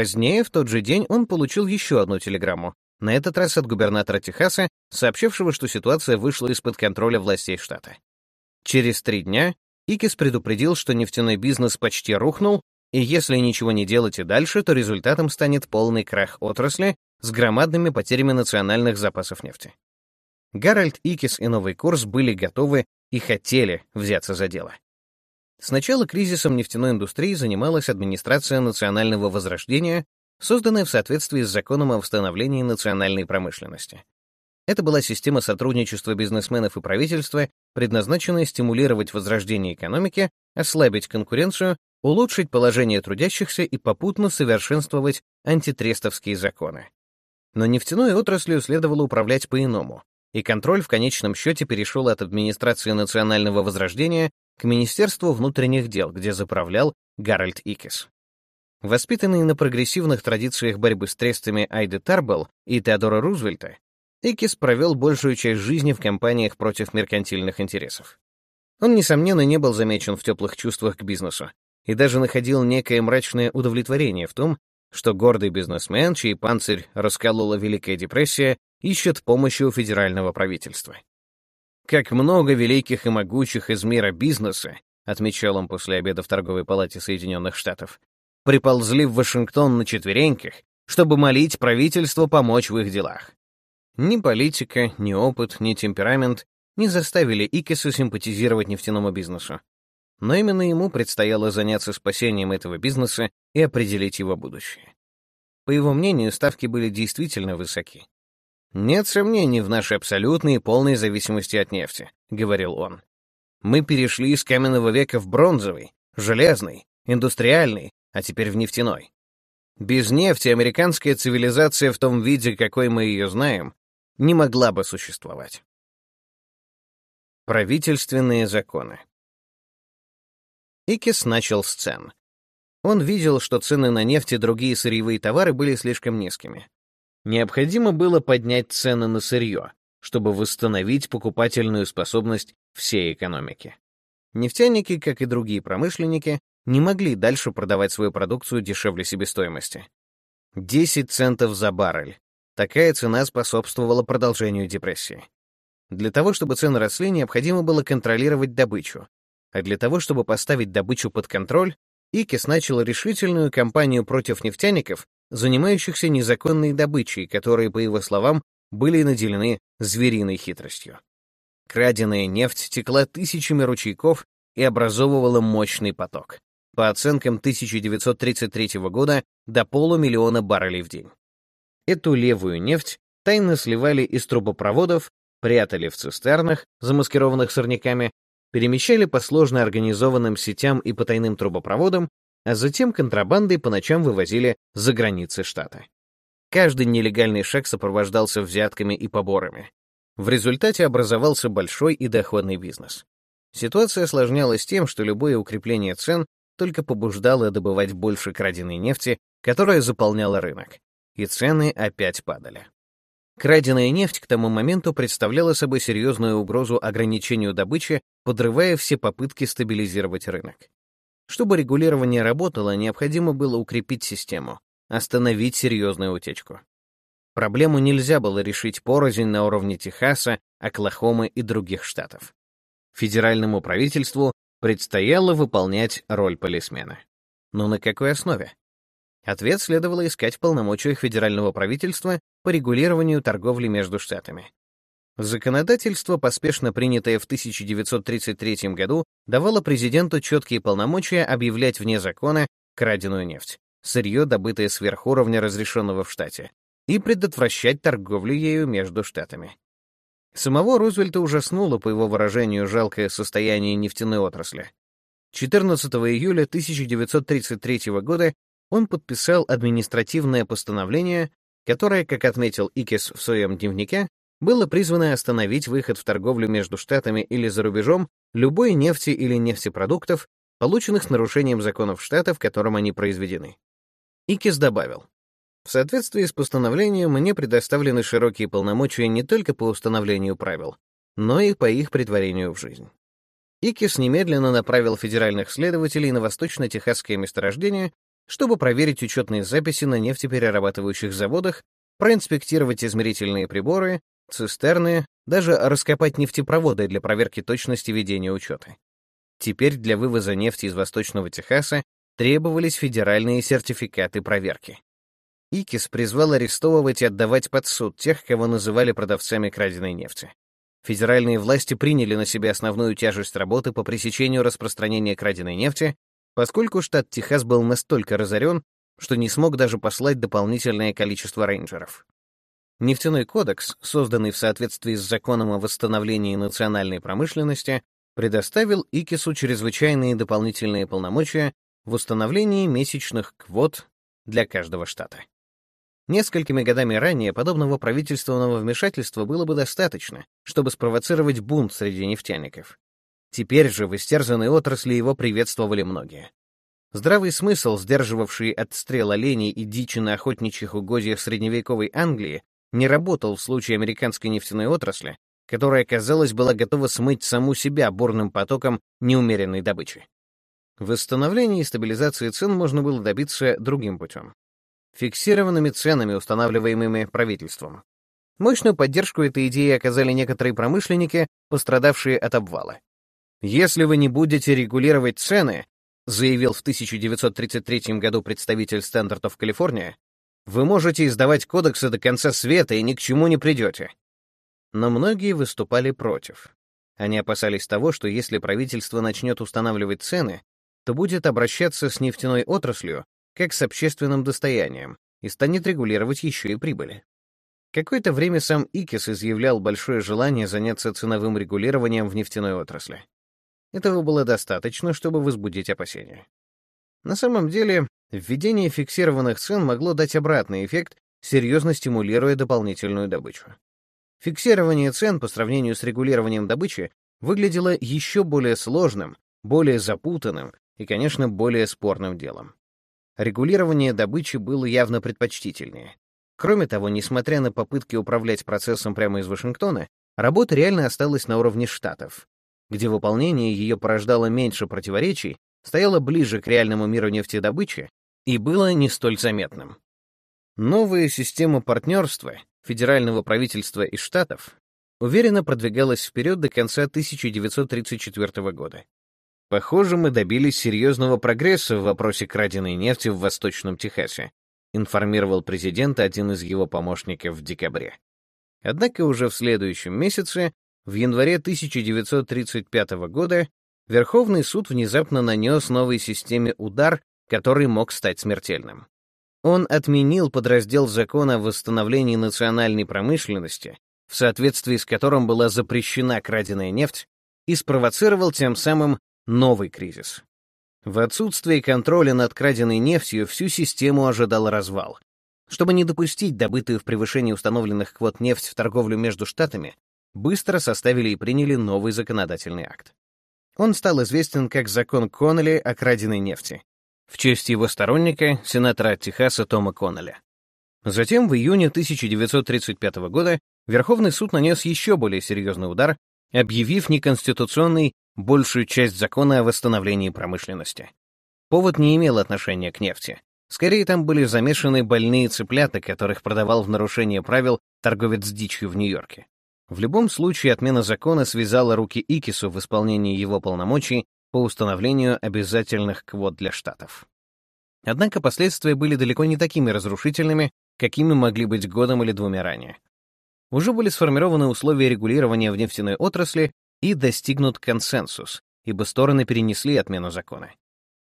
Позднее, в тот же день, он получил еще одну телеграмму, на этот раз от губернатора Техаса, сообщившего, что ситуация вышла из-под контроля властей штата. Через три дня Икис предупредил, что нефтяной бизнес почти рухнул, и если ничего не делать и дальше, то результатом станет полный крах отрасли с громадными потерями национальных запасов нефти. Гарольд Икис и новый курс были готовы и хотели взяться за дело. С начала кризисом нефтяной индустрии занималась администрация национального возрождения, созданная в соответствии с законом о восстановлении национальной промышленности. Это была система сотрудничества бизнесменов и правительства, предназначенная стимулировать возрождение экономики, ослабить конкуренцию, улучшить положение трудящихся и попутно совершенствовать антитрестовские законы. Но нефтяной отраслью следовало управлять по-иному, и контроль в конечном счете перешел от администрации национального возрождения к Министерству внутренних дел, где заправлял Гарольд Икис. Воспитанный на прогрессивных традициях борьбы с трестами Айды Тарбелл и Теодора Рузвельта, Икис провел большую часть жизни в кампаниях против меркантильных интересов. Он, несомненно, не был замечен в теплых чувствах к бизнесу и даже находил некое мрачное удовлетворение в том, что гордый бизнесмен, чей панцирь расколола Великая депрессия, ищет помощи у федерального правительства. Как много великих и могучих из мира бизнеса, отмечал он после обеда в торговой палате Соединенных Штатов, приползли в Вашингтон на четвереньках, чтобы молить правительство помочь в их делах. Ни политика, ни опыт, ни темперамент не заставили Икеса симпатизировать нефтяному бизнесу. Но именно ему предстояло заняться спасением этого бизнеса и определить его будущее. По его мнению, ставки были действительно высоки. «Нет сомнений в нашей абсолютной и полной зависимости от нефти», — говорил он. «Мы перешли из каменного века в бронзовый, железный, индустриальный, а теперь в нефтяной. Без нефти американская цивилизация в том виде, какой мы ее знаем, не могла бы существовать. Правительственные законы. Икис начал с цен. Он видел, что цены на нефть и другие сырьевые товары были слишком низкими. Необходимо было поднять цены на сырье, чтобы восстановить покупательную способность всей экономики. Нефтяники, как и другие промышленники, не могли дальше продавать свою продукцию дешевле себестоимости. 10 центов за баррель Такая цена способствовала продолжению депрессии. Для того, чтобы цены росли, необходимо было контролировать добычу. А для того, чтобы поставить добычу под контроль, ИКИС начал решительную кампанию против нефтяников, занимающихся незаконной добычей, которые, по его словам, были наделены звериной хитростью. Краденая нефть текла тысячами ручейков и образовывала мощный поток. По оценкам 1933 года, до полумиллиона баррелей в день. Эту левую нефть тайно сливали из трубопроводов, прятали в цистернах, замаскированных сорняками, перемещали по сложно организованным сетям и потайным трубопроводам, а затем контрабандой по ночам вывозили за границы штата. Каждый нелегальный шаг сопровождался взятками и поборами. В результате образовался большой и доходный бизнес. Ситуация осложнялась тем, что любое укрепление цен только побуждало добывать больше краденой нефти, которая заполняла рынок и цены опять падали. Краденая нефть к тому моменту представляла собой серьезную угрозу ограничению добычи, подрывая все попытки стабилизировать рынок. Чтобы регулирование работало, необходимо было укрепить систему, остановить серьезную утечку. Проблему нельзя было решить порознь на уровне Техаса, Оклахомы и других штатов. Федеральному правительству предстояло выполнять роль полисмена. Но на какой основе? Ответ следовало искать в полномочиях федерального правительства по регулированию торговли между штатами. Законодательство, поспешно принятое в 1933 году, давало президенту четкие полномочия объявлять вне закона краденую нефть, сырье, добытое сверх уровня разрешенного в штате, и предотвращать торговлю ею между штатами. Самого Рузвельта ужаснуло, по его выражению, жалкое состояние нефтяной отрасли. 14 июля 1933 года он подписал административное постановление, которое, как отметил Икес в своем дневнике, было призвано остановить выход в торговлю между штатами или за рубежом любой нефти или нефтепродуктов, полученных с нарушением законов штата, в котором они произведены. Икес добавил, в соответствии с постановлением мне предоставлены широкие полномочия не только по установлению правил, но и по их притворению в жизнь. Икис немедленно направил федеральных следователей на восточно-техасское месторождение, чтобы проверить учетные записи на нефтеперерабатывающих заводах, проинспектировать измерительные приборы, цистерны, даже раскопать нефтепроводы для проверки точности ведения учета. Теперь для вывоза нефти из Восточного Техаса требовались федеральные сертификаты проверки. Икис призвал арестовывать и отдавать под суд тех, кого называли продавцами краденой нефти. Федеральные власти приняли на себя основную тяжесть работы по пресечению распространения краденой нефти, поскольку штат Техас был настолько разорен, что не смог даже послать дополнительное количество рейнджеров. Нефтяной кодекс, созданный в соответствии с законом о восстановлении национальной промышленности, предоставил ИКИСу чрезвычайные дополнительные полномочия в установлении месячных квот для каждого штата. Несколькими годами ранее подобного правительственного вмешательства было бы достаточно, чтобы спровоцировать бунт среди нефтяников. Теперь же в истерзанной отрасли его приветствовали многие. Здравый смысл, сдерживавший отстрел оленей и дичи на охотничьих угодьях средневековой Англии, не работал в случае американской нефтяной отрасли, которая, казалось, была готова смыть саму себя бурным потоком неумеренной добычи. Восстановление и стабилизации цен можно было добиться другим путем фиксированными ценами, устанавливаемыми правительством. Мощную поддержку этой идеи оказали некоторые промышленники, пострадавшие от обвала. «Если вы не будете регулировать цены», заявил в 1933 году представитель Standard of California, «вы можете издавать кодексы до конца света и ни к чему не придете». Но многие выступали против. Они опасались того, что если правительство начнет устанавливать цены, то будет обращаться с нефтяной отраслью как с общественным достоянием, и станет регулировать еще и прибыли. Какое-то время сам Икис изъявлял большое желание заняться ценовым регулированием в нефтяной отрасли. Этого было достаточно, чтобы возбудить опасения. На самом деле, введение фиксированных цен могло дать обратный эффект, серьезно стимулируя дополнительную добычу. Фиксирование цен по сравнению с регулированием добычи выглядело еще более сложным, более запутанным и, конечно, более спорным делом регулирование добычи было явно предпочтительнее. Кроме того, несмотря на попытки управлять процессом прямо из Вашингтона, работа реально осталась на уровне штатов, где выполнение ее порождало меньше противоречий, стояло ближе к реальному миру нефтедобычи и было не столь заметным. Новая система партнерства федерального правительства и штатов уверенно продвигалась вперед до конца 1934 года. Похоже, мы добились серьезного прогресса в вопросе краденой нефти в Восточном Техасе, информировал президент один из его помощников в декабре. Однако уже в следующем месяце, в январе 1935 года, Верховный суд внезапно нанес новой системе удар, который мог стать смертельным. Он отменил подраздел закона о восстановлении национальной промышленности, в соответствии с которым была запрещена краденая нефть, и спровоцировал тем самым новый кризис. В отсутствие контроля над краденной нефтью всю систему ожидал развал. Чтобы не допустить добытую в превышении установленных квот нефть в торговлю между штатами, быстро составили и приняли новый законодательный акт. Он стал известен как закон Коннелли о краденой нефти, в честь его сторонника, сенатора Техаса Тома Коннелли. Затем в июне 1935 года Верховный суд нанес еще более серьезный удар, объявив неконституционной большую часть закона о восстановлении промышленности. Повод не имел отношения к нефти. Скорее, там были замешаны больные цыплята, которых продавал в нарушение правил торговец дичью в Нью-Йорке. В любом случае, отмена закона связала руки Икису в исполнении его полномочий по установлению обязательных квот для штатов. Однако последствия были далеко не такими разрушительными, какими могли быть годом или двумя ранее. Уже были сформированы условия регулирования в нефтяной отрасли, и достигнут консенсус, ибо стороны перенесли отмену закона.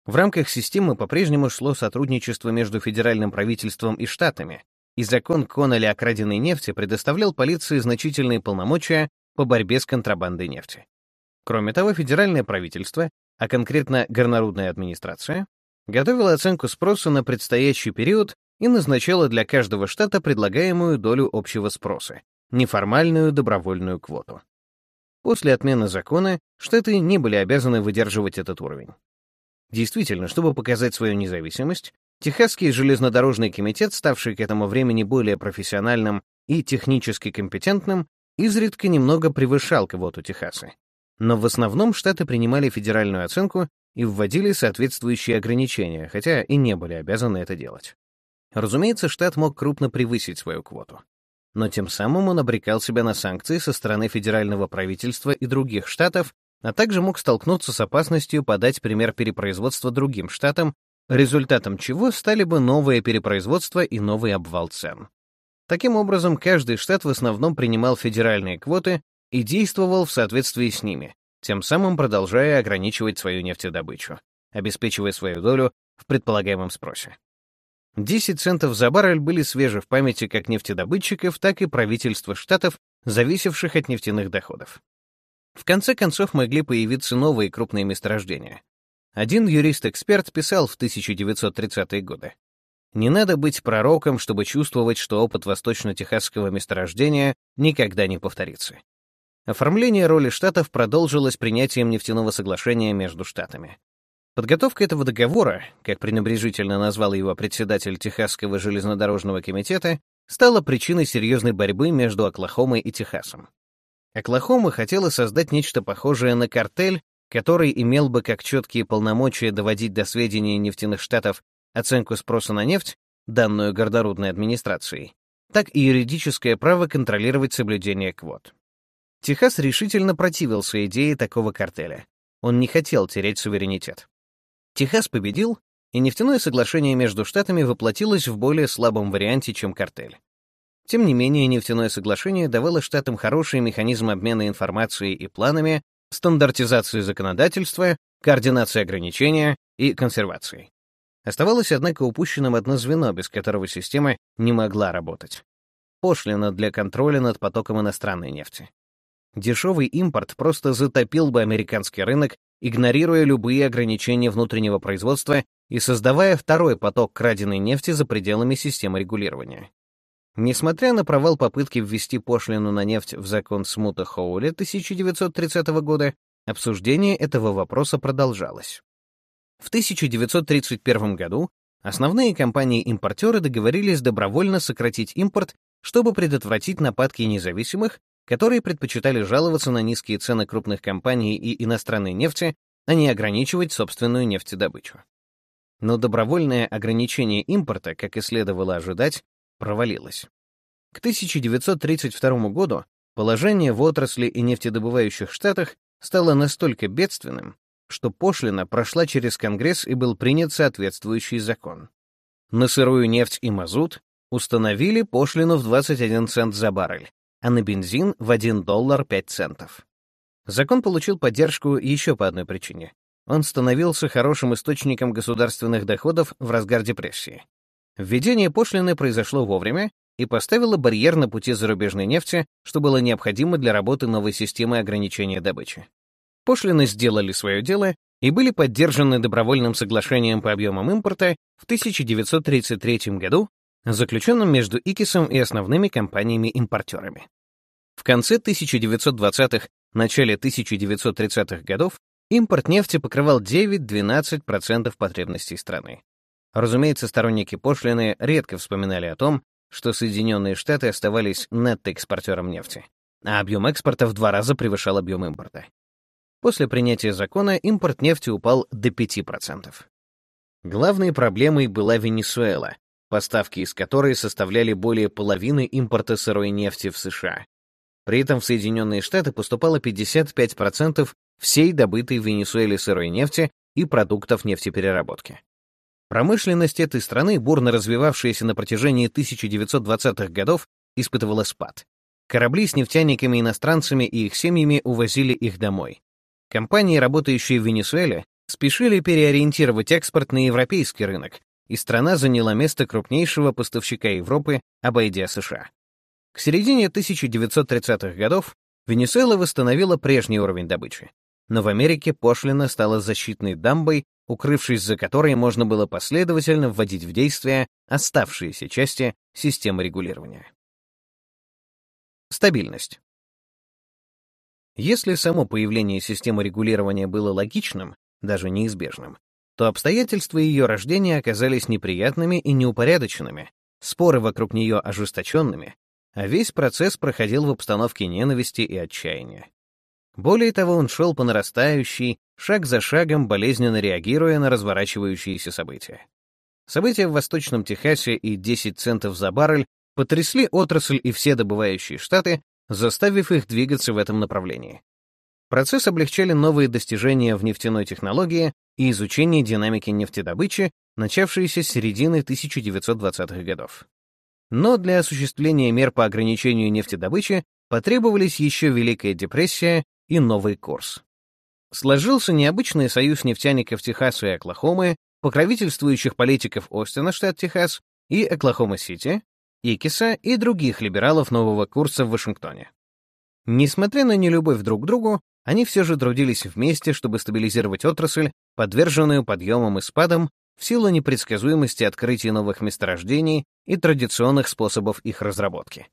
В рамках системы по-прежнему шло сотрудничество между федеральным правительством и штатами, и закон Коннелли о краденой нефти предоставлял полиции значительные полномочия по борьбе с контрабандой нефти. Кроме того, федеральное правительство, а конкретно горнорудная администрация, готовила оценку спроса на предстоящий период и назначала для каждого штата предлагаемую долю общего спроса, неформальную добровольную квоту. После отмены закона штаты не были обязаны выдерживать этот уровень. Действительно, чтобы показать свою независимость, Техасский железнодорожный комитет, ставший к этому времени более профессиональным и технически компетентным, изредка немного превышал квоту Техаса. Но в основном штаты принимали федеральную оценку и вводили соответствующие ограничения, хотя и не были обязаны это делать. Разумеется, штат мог крупно превысить свою квоту. Но тем самым он обрекал себя на санкции со стороны федерального правительства и других штатов, а также мог столкнуться с опасностью подать пример перепроизводства другим штатам, результатом чего стали бы новое перепроизводство и новый обвал цен. Таким образом, каждый штат в основном принимал федеральные квоты и действовал в соответствии с ними, тем самым продолжая ограничивать свою нефтедобычу, обеспечивая свою долю в предполагаемом спросе. 10 центов за баррель были свежи в памяти как нефтедобытчиков, так и правительства штатов, зависевших от нефтяных доходов. В конце концов могли появиться новые крупные месторождения. Один юрист-эксперт писал в 1930-е годы. Не надо быть пророком, чтобы чувствовать, что опыт восточно-техасского месторождения никогда не повторится. Оформление роли штатов продолжилось принятием нефтяного соглашения между штатами. Подготовка этого договора, как пренебрежительно назвал его председатель Техасского железнодорожного комитета, стала причиной серьезной борьбы между Оклахомой и Техасом. Оклахома хотела создать нечто похожее на картель, который имел бы как четкие полномочия доводить до сведения нефтяных штатов оценку спроса на нефть, данную гордорудной администрацией, так и юридическое право контролировать соблюдение квот. Техас решительно противился идее такого картеля. Он не хотел терять суверенитет. Техас победил, и нефтяное соглашение между штатами воплотилось в более слабом варианте, чем картель. Тем не менее, нефтяное соглашение давало штатам хороший механизм обмена информацией и планами, стандартизации законодательства, координации ограничения и консервации. Оставалось, однако, упущенным одно звено, без которого система не могла работать. Пошлина для контроля над потоком иностранной нефти. Дешевый импорт просто затопил бы американский рынок игнорируя любые ограничения внутреннего производства и создавая второй поток краденой нефти за пределами системы регулирования. Несмотря на провал попытки ввести пошлину на нефть в закон Смута-Хоули 1930 года, обсуждение этого вопроса продолжалось. В 1931 году основные компании-импортеры договорились добровольно сократить импорт, чтобы предотвратить нападки независимых которые предпочитали жаловаться на низкие цены крупных компаний и иностранной нефти, а не ограничивать собственную нефтедобычу. Но добровольное ограничение импорта, как и следовало ожидать, провалилось. К 1932 году положение в отрасли и нефтедобывающих штатах стало настолько бедственным, что пошлина прошла через Конгресс и был принят соответствующий закон. На сырую нефть и мазут установили пошлину в 21 цент за баррель, а на бензин в 1 доллар 5 центов. Закон получил поддержку еще по одной причине. Он становился хорошим источником государственных доходов в разгар депрессии. Введение пошлины произошло вовремя и поставило барьер на пути зарубежной нефти, что было необходимо для работы новой системы ограничения добычи. Пошлины сделали свое дело и были поддержаны добровольным соглашением по объемам импорта в 1933 году заключенным между ИКИСом и основными компаниями-импортерами. В конце 1920-х, начале 1930-х годов импорт нефти покрывал 9-12% потребностей страны. Разумеется, сторонники пошлины редко вспоминали о том, что Соединенные Штаты оставались нетто-экспортером нефти, а объем экспорта в два раза превышал объем импорта. После принятия закона импорт нефти упал до 5%. Главной проблемой была Венесуэла, поставки из которой составляли более половины импорта сырой нефти в США. При этом в Соединенные Штаты поступало 55% всей добытой в Венесуэле сырой нефти и продуктов нефтепереработки. Промышленность этой страны, бурно развивавшаяся на протяжении 1920-х годов, испытывала спад. Корабли с нефтяниками-иностранцами и их семьями увозили их домой. Компании, работающие в Венесуэле, спешили переориентировать экспорт на европейский рынок, и страна заняла место крупнейшего поставщика Европы, обойдя США. К середине 1930-х годов Венесуэла восстановила прежний уровень добычи, но в Америке пошлина стала защитной дамбой, укрывшись за которой можно было последовательно вводить в действие оставшиеся части системы регулирования. Стабильность. Если само появление системы регулирования было логичным, даже неизбежным, то обстоятельства ее рождения оказались неприятными и неупорядоченными, споры вокруг нее ожесточенными, а весь процесс проходил в обстановке ненависти и отчаяния. Более того, он шел по нарастающей, шаг за шагом, болезненно реагируя на разворачивающиеся события. События в Восточном Техасе и 10 центов за баррель потрясли отрасль и все добывающие штаты, заставив их двигаться в этом направлении. Процесс облегчали новые достижения в нефтяной технологии и изучение динамики нефтедобычи, начавшиеся с середины 1920-х годов. Но для осуществления мер по ограничению нефтедобычи потребовались еще Великая депрессия и новый курс. Сложился необычный союз нефтяников Техаса и Оклахомы, покровительствующих политиков Остина, штат Техас, и Оклахома-Сити, Икиса и других либералов нового курса в Вашингтоне. Несмотря на нелюбовь друг к другу, они все же трудились вместе, чтобы стабилизировать отрасль, подверженную подъемам и спадам в силу непредсказуемости открытия новых месторождений и традиционных способов их разработки.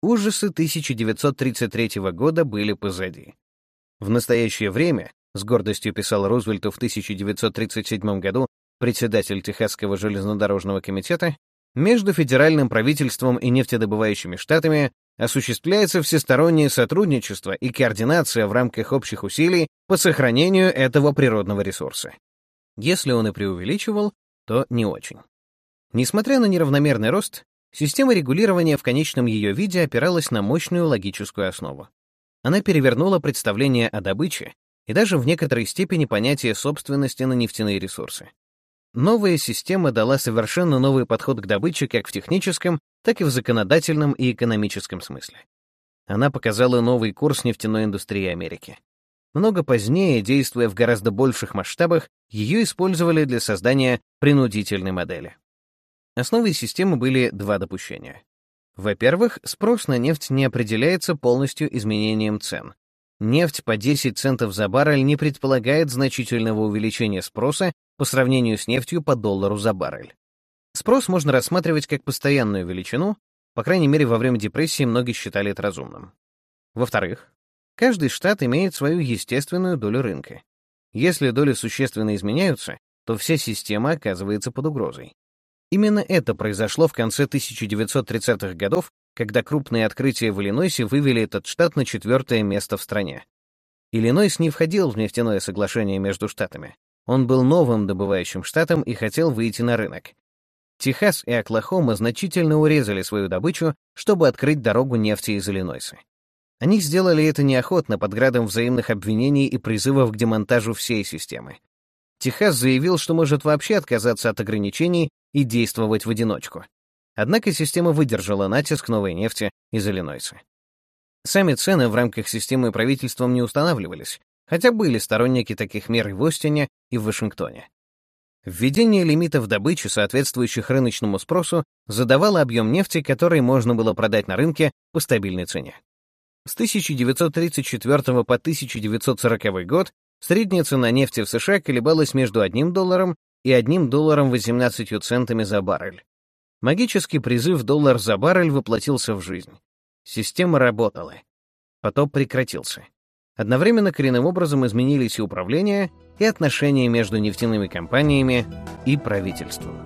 Ужасы 1933 года были позади. В настоящее время, с гордостью писал Рузвельту в 1937 году председатель Техасского железнодорожного комитета, между федеральным правительством и нефтедобывающими штатами осуществляется всестороннее сотрудничество и координация в рамках общих усилий по сохранению этого природного ресурса. Если он и преувеличивал, то не очень. Несмотря на неравномерный рост, система регулирования в конечном ее виде опиралась на мощную логическую основу. Она перевернула представление о добыче и даже в некоторой степени понятие собственности на нефтяные ресурсы. Новая система дала совершенно новый подход к добыче как в техническом, так и в законодательном и экономическом смысле. Она показала новый курс нефтяной индустрии Америки. Много позднее, действуя в гораздо больших масштабах, ее использовали для создания принудительной модели. Основой системы были два допущения. Во-первых, спрос на нефть не определяется полностью изменением цен. Нефть по 10 центов за баррель не предполагает значительного увеличения спроса по сравнению с нефтью по доллару за баррель. Спрос можно рассматривать как постоянную величину, по крайней мере, во время депрессии многие считали это разумным. Во-вторых, каждый штат имеет свою естественную долю рынка. Если доли существенно изменяются, то вся система оказывается под угрозой. Именно это произошло в конце 1930-х годов, когда крупные открытия в Иллинойсе вывели этот штат на четвертое место в стране. Иллинойс не входил в нефтяное соглашение между штатами. Он был новым добывающим штатом и хотел выйти на рынок. Техас и Оклахома значительно урезали свою добычу, чтобы открыть дорогу нефти из Иллинойса. Они сделали это неохотно под градом взаимных обвинений и призывов к демонтажу всей системы. Техас заявил, что может вообще отказаться от ограничений и действовать в одиночку. Однако система выдержала натиск новой нефти из Иллинойса. Сами цены в рамках системы правительством не устанавливались, хотя были сторонники таких мер и в Остине, и в Вашингтоне. Введение лимитов добычи, соответствующих рыночному спросу, задавало объем нефти, который можно было продать на рынке по стабильной цене. С 1934 по 1940 год средняя цена нефти в США колебалась между 1 долларом и 1 долларом 18 центами за баррель. Магический призыв «доллар за баррель» воплотился в жизнь. Система работала. Потом прекратился. Одновременно коренным образом изменились и управление, и отношения между нефтяными компаниями и правительством.